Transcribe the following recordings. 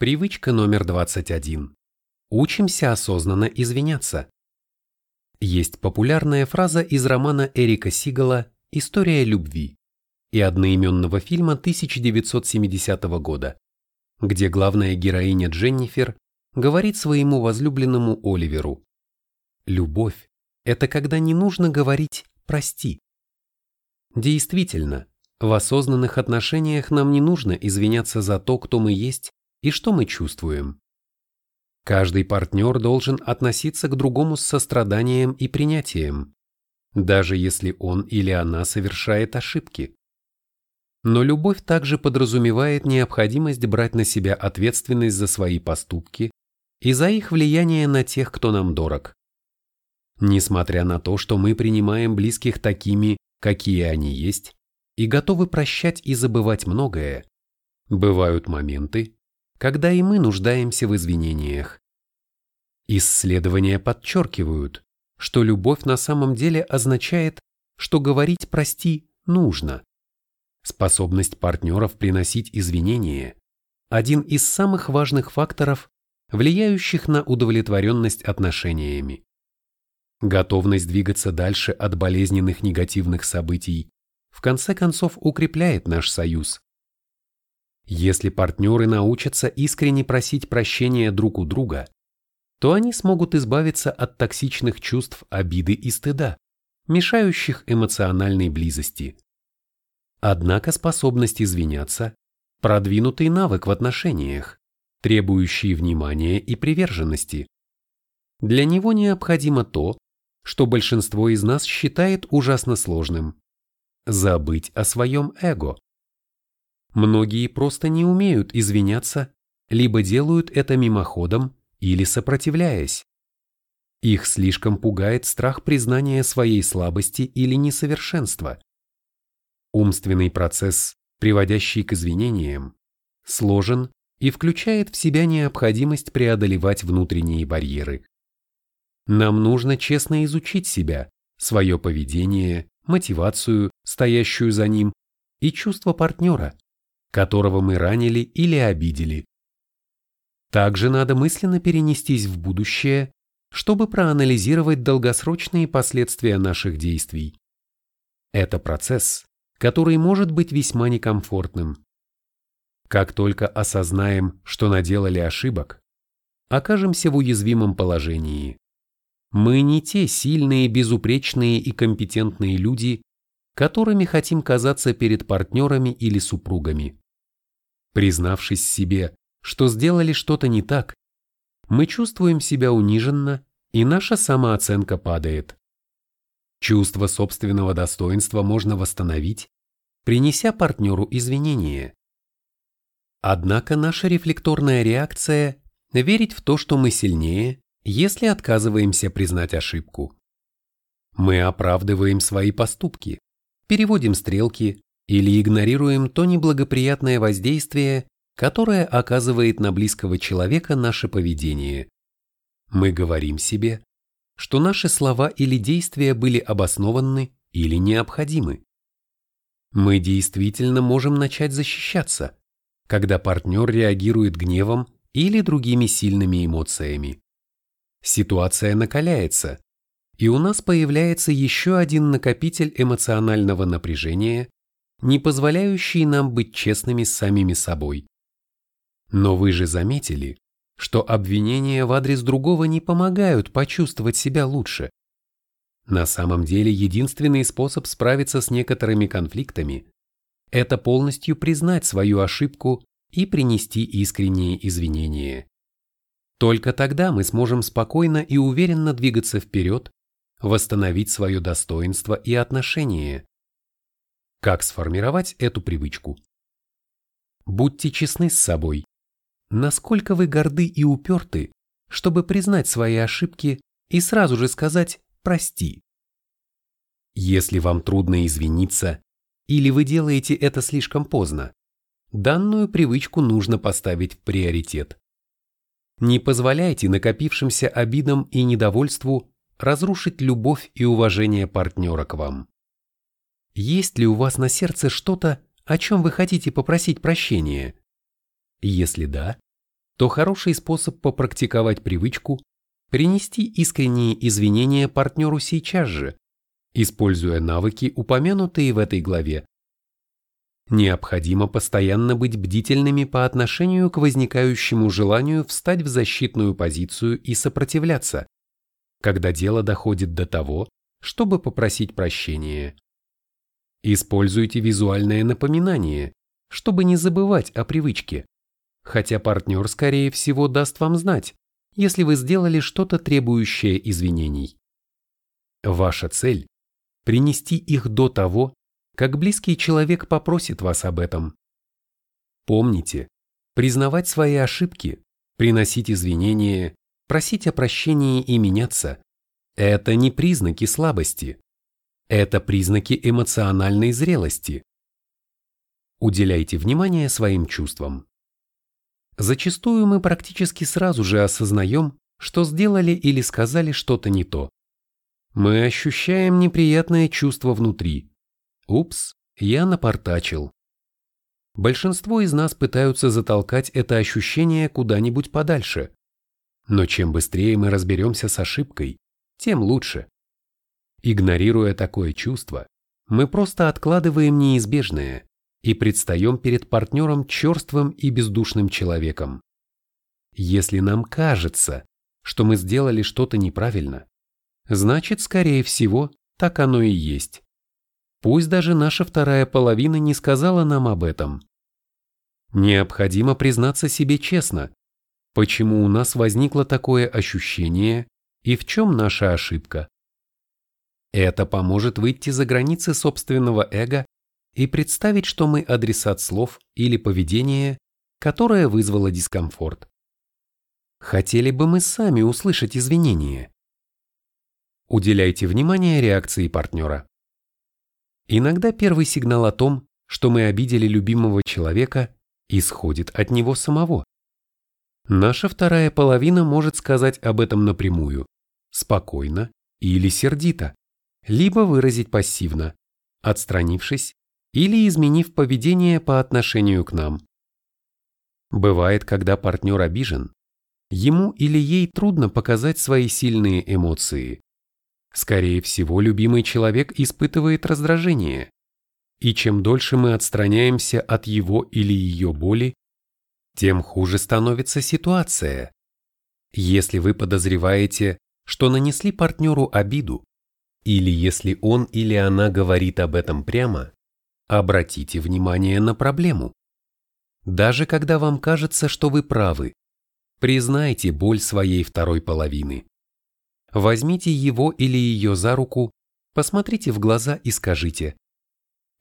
Привычка номер 21. Учимся осознанно извиняться. Есть популярная фраза из романа Эрика Сигала «История любви» и одноименного фильма 1970 года, где главная героиня Дженнифер говорит своему возлюбленному Оливеру «Любовь – это когда не нужно говорить «прости». Действительно, в осознанных отношениях нам не нужно извиняться за то, кто мы есть и что мы чувствуем. Каждый партнер должен относиться к другому с состраданием и принятием, даже если он или она совершает ошибки. Но любовь также подразумевает необходимость брать на себя ответственность за свои поступки и за их влияние на тех, кто нам дорог. Несмотря на то, что мы принимаем близких такими, какие они есть, и готовы прощать и забывать многое, бывают моменты, когда и мы нуждаемся в извинениях. Исследования подчеркивают, что любовь на самом деле означает, что говорить «прости» нужно. Способность партнеров приносить извинения – один из самых важных факторов, влияющих на удовлетворенность отношениями. Готовность двигаться дальше от болезненных негативных событий в конце концов укрепляет наш союз. Если партнеры научатся искренне просить прощения друг у друга, то они смогут избавиться от токсичных чувств обиды и стыда, мешающих эмоциональной близости. Однако способность извиняться – продвинутый навык в отношениях, требующий внимания и приверженности. Для него необходимо то, что большинство из нас считает ужасно сложным – забыть о своем эго. Многие просто не умеют извиняться, либо делают это мимоходом или сопротивляясь. Их слишком пугает страх признания своей слабости или несовершенства. Умственный процесс, приводящий к извинениям, сложен и включает в себя необходимость преодолевать внутренние барьеры. Нам нужно честно изучить себя, свое поведение, мотивацию, стоящую за ним, и чувство партнера, которого мы ранили или обидели. Также надо мысленно перенестись в будущее, чтобы проанализировать долгосрочные последствия наших действий. Это процесс, который может быть весьма некомфортным. Как только осознаем, что наделали ошибок, окажемся в уязвимом положении. Мы не те сильные, безупречные и компетентные люди, которыми хотим казаться перед партнерами или супругами. Признавшись себе, что сделали что-то не так, мы чувствуем себя униженно, и наша самооценка падает. Чувство собственного достоинства можно восстановить, принеся партнеру извинения. Однако наша рефлекторная реакция – верить в то, что мы сильнее, если отказываемся признать ошибку. Мы оправдываем свои поступки, переводим стрелки или игнорируем то неблагоприятное воздействие, которое оказывает на близкого человека наше поведение. Мы говорим себе, что наши слова или действия были обоснованы или необходимы. Мы действительно можем начать защищаться, когда партнер реагирует гневом или другими сильными эмоциями. Ситуация накаляется, и у нас появляется еще один накопитель эмоционального напряжения, не позволяющий нам быть честными с самими собой. Но вы же заметили, что обвинения в адрес другого не помогают почувствовать себя лучше. На самом деле единственный способ справиться с некоторыми конфликтами – это полностью признать свою ошибку и принести искренние извинения. Только тогда мы сможем спокойно и уверенно двигаться вперед, восстановить свое достоинство и отношения. Как сформировать эту привычку? Будьте честны с собой. Насколько вы горды и уперты, чтобы признать свои ошибки и сразу же сказать прости. Если вам трудно извиниться, или вы делаете это слишком поздно, данную привычку нужно поставить в приоритет. Не позволяйте накопившимся обидам и недовольству разрушить любовь и уважение партнера к вам. Есть ли у вас на сердце что-то, о чем вы хотите попросить прощения? Если да, то хороший способ попрактиковать привычку – принести искренние извинения партнеру сейчас же, используя навыки, упомянутые в этой главе. Необходимо постоянно быть бдительными по отношению к возникающему желанию встать в защитную позицию и сопротивляться, когда дело доходит до того, чтобы попросить прощения. Используйте визуальное напоминание, чтобы не забывать о привычке, хотя партнер, скорее всего, даст вам знать, если вы сделали что-то требующее извинений. Ваша цель – принести их до того, как близкий человек попросит вас об этом. Помните, признавать свои ошибки, приносить извинения, просить о прощении и меняться – это не признаки слабости. Это признаки эмоциональной зрелости. Уделяйте внимание своим чувствам. Зачастую мы практически сразу же осознаем, что сделали или сказали что-то не то. Мы ощущаем неприятное чувство внутри, Упс, я напортачил. Большинство из нас пытаются затолкать это ощущение куда-нибудь подальше. Но чем быстрее мы разберемся с ошибкой, тем лучше. Игнорируя такое чувство, мы просто откладываем неизбежное и предстаем перед партнером черствым и бездушным человеком. Если нам кажется, что мы сделали что-то неправильно, значит, скорее всего, так оно и есть. Пусть даже наша вторая половина не сказала нам об этом. Необходимо признаться себе честно, почему у нас возникло такое ощущение и в чем наша ошибка. Это поможет выйти за границы собственного эго и представить, что мы адресат слов или поведения, которое вызвало дискомфорт. Хотели бы мы сами услышать извинения. Уделяйте внимание реакции партнера. Иногда первый сигнал о том, что мы обидели любимого человека, исходит от него самого. Наша вторая половина может сказать об этом напрямую, спокойно или сердито, либо выразить пассивно, отстранившись или изменив поведение по отношению к нам. Бывает, когда партнер обижен, ему или ей трудно показать свои сильные эмоции. Скорее всего, любимый человек испытывает раздражение. И чем дольше мы отстраняемся от его или ее боли, тем хуже становится ситуация. Если вы подозреваете, что нанесли партнеру обиду, или если он или она говорит об этом прямо, обратите внимание на проблему. Даже когда вам кажется, что вы правы, признайте боль своей второй половины. Возьмите его или ее за руку, посмотрите в глаза и скажите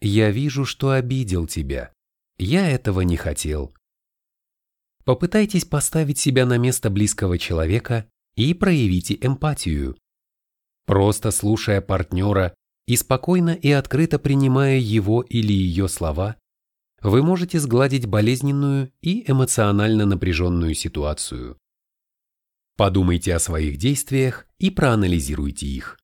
«Я вижу, что обидел тебя. Я этого не хотел». Попытайтесь поставить себя на место близкого человека и проявите эмпатию. Просто слушая партнера и спокойно и открыто принимая его или ее слова, вы можете сгладить болезненную и эмоционально напряженную ситуацию. Подумайте о своих действиях и проанализируйте их.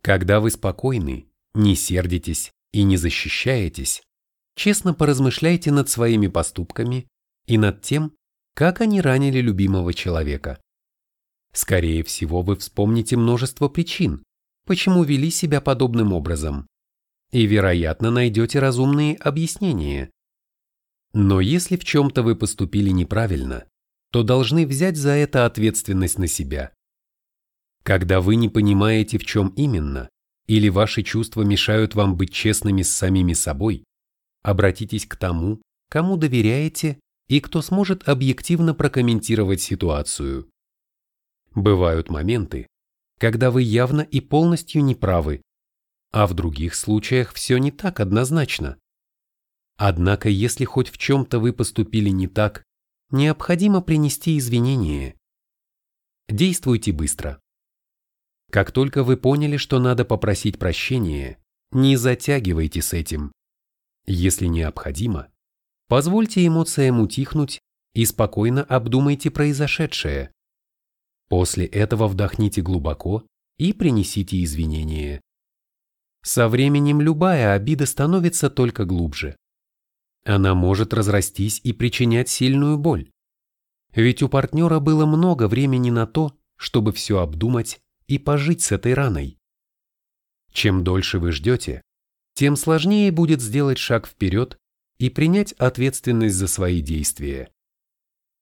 Когда вы спокойны, не сердитесь и не защищаетесь, честно поразмышляйте над своими поступками и над тем, как они ранили любимого человека. Скорее всего, вы вспомните множество причин, почему вели себя подобным образом, и, вероятно, найдете разумные объяснения. Но если в чем-то вы поступили неправильно, то должны взять за это ответственность на себя. Когда вы не понимаете, в чем именно, или ваши чувства мешают вам быть честными с самими собой, обратитесь к тому, кому доверяете и кто сможет объективно прокомментировать ситуацию. Бывают моменты, когда вы явно и полностью не правы, а в других случаях все не так однозначно. Однако, если хоть в чем-то вы поступили не так необходимо принести извинения. Действуйте быстро. Как только вы поняли, что надо попросить прощения, не затягивайте с этим. Если необходимо, позвольте эмоциям утихнуть и спокойно обдумайте произошедшее. После этого вдохните глубоко и принесите извинения. Со временем любая обида становится только глубже. Она может разрастись и причинять сильную боль. Ведь у партнера было много времени на то, чтобы все обдумать и пожить с этой раной. Чем дольше вы ждете, тем сложнее будет сделать шаг вперед и принять ответственность за свои действия.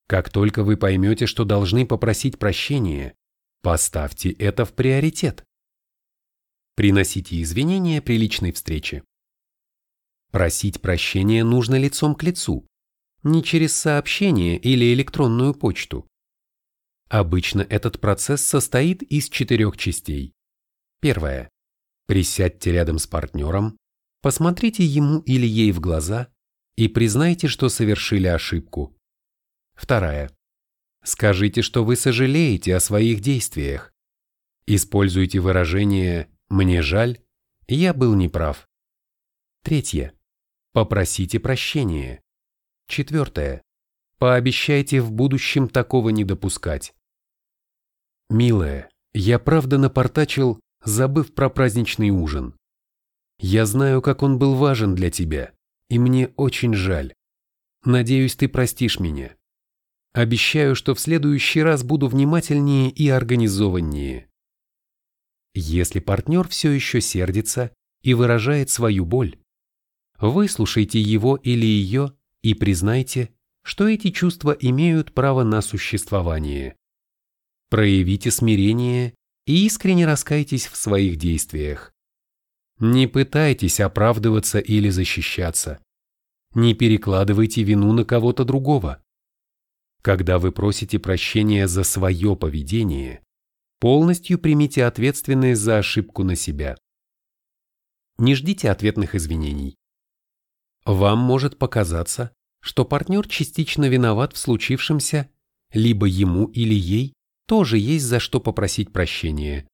Как только вы поймете, что должны попросить прощения, поставьте это в приоритет. Приносите извинения при личной встрече. Просить прощения нужно лицом к лицу, не через сообщение или электронную почту. Обычно этот процесс состоит из четырех частей. Первое. Присядьте рядом с партнером, посмотрите ему или ей в глаза и признайте, что совершили ошибку. Вторая. Скажите, что вы сожалеете о своих действиях. Используйте выражение «мне жаль», «я был неправ». Третье. Попросите прощения. Четвертое. Пообещайте в будущем такого не допускать. Милая, я правда напортачил, забыв про праздничный ужин. Я знаю, как он был важен для тебя, и мне очень жаль. Надеюсь, ты простишь меня. Обещаю, что в следующий раз буду внимательнее и организованнее. Если партнер все еще сердится и выражает свою боль, Выслушайте его или ее и признайте, что эти чувства имеют право на существование. Проявите смирение и искренне раскайтесь в своих действиях. Не пытайтесь оправдываться или защищаться. Не перекладывайте вину на кого-то другого. Когда вы просите прощения за свое поведение, полностью примите ответственность за ошибку на себя. Не ждите ответных извинений. Вам может показаться, что партнер частично виноват в случившемся, либо ему или ей тоже есть за что попросить прощения.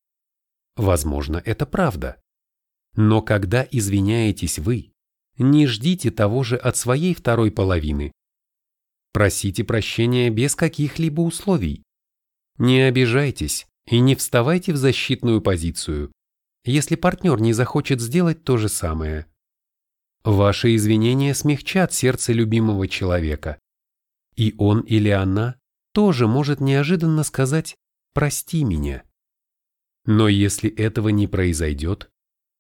Возможно, это правда. Но когда извиняетесь вы, не ждите того же от своей второй половины. Просите прощения без каких-либо условий. Не обижайтесь и не вставайте в защитную позицию, если партнер не захочет сделать то же самое. Ваши извинения смягчат сердце любимого человека. И он или она тоже может неожиданно сказать «прости меня». Но если этого не произойдет,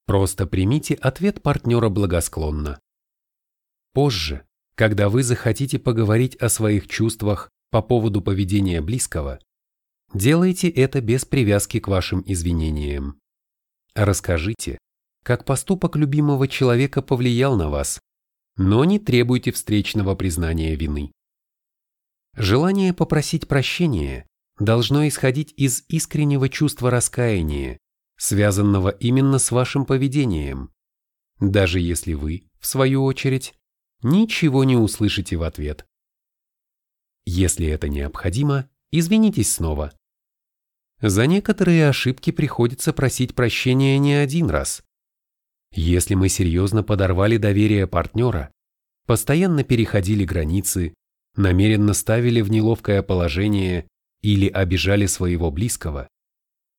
просто примите ответ партнера благосклонно. Позже, когда вы захотите поговорить о своих чувствах по поводу поведения близкого, делайте это без привязки к вашим извинениям. Расскажите, как поступок любимого человека повлиял на вас, но не требуйте встречного признания вины. Желание попросить прощения должно исходить из искреннего чувства раскаяния, связанного именно с вашим поведением, даже если вы, в свою очередь, ничего не услышите в ответ. Если это необходимо, извинитесь снова. За некоторые ошибки приходится просить прощения не один раз, если мы серьезно подорвали доверие партнера, постоянно переходили границы, намеренно ставили в неловкое положение или обижали своего близкого,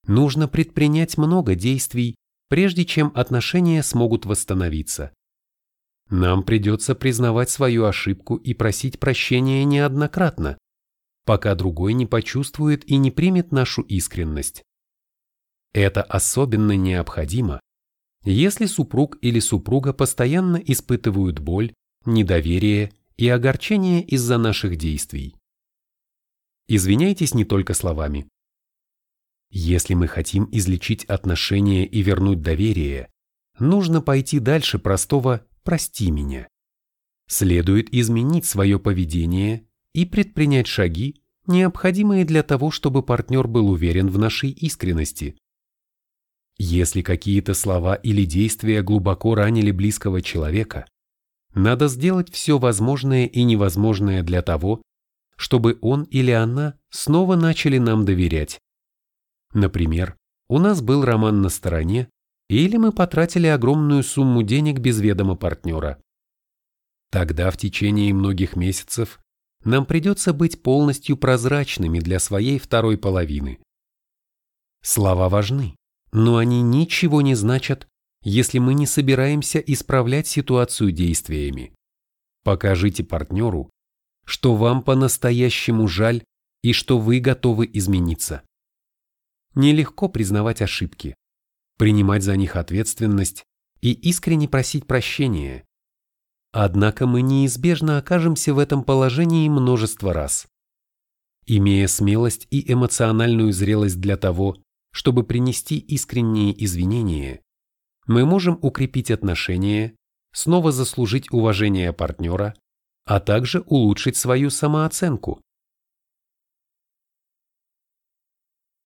нужно предпринять много действий, прежде чем отношения смогут восстановиться. Нам придется признавать свою ошибку и просить прощения неоднократно, пока другой не почувствует и не примет нашу искренность. Это особенно необходимо, если супруг или супруга постоянно испытывают боль, недоверие и огорчение из-за наших действий. Извиняйтесь не только словами. Если мы хотим излечить отношения и вернуть доверие, нужно пойти дальше простого «прости меня». Следует изменить свое поведение и предпринять шаги, необходимые для того, чтобы партнер был уверен в нашей искренности. Если какие-то слова или действия глубоко ранили близкого человека, надо сделать все возможное и невозможное для того, чтобы он или она снова начали нам доверять. Например, у нас был роман на стороне, или мы потратили огромную сумму денег без ведома партнера. Тогда в течение многих месяцев нам придется быть полностью прозрачными для своей второй половины. Слова важны, но они ничего не значат, если мы не собираемся исправлять ситуацию действиями. Покажите партнеру, что вам по-настоящему жаль и что вы готовы измениться. Нелегко признавать ошибки, принимать за них ответственность и искренне просить прощения. Однако мы неизбежно окажемся в этом положении множество раз. Имея смелость и эмоциональную зрелость для того, чтобы принести искренние извинения, мы можем укрепить отношения, снова заслужить уважение партнера, а также улучшить свою самооценку.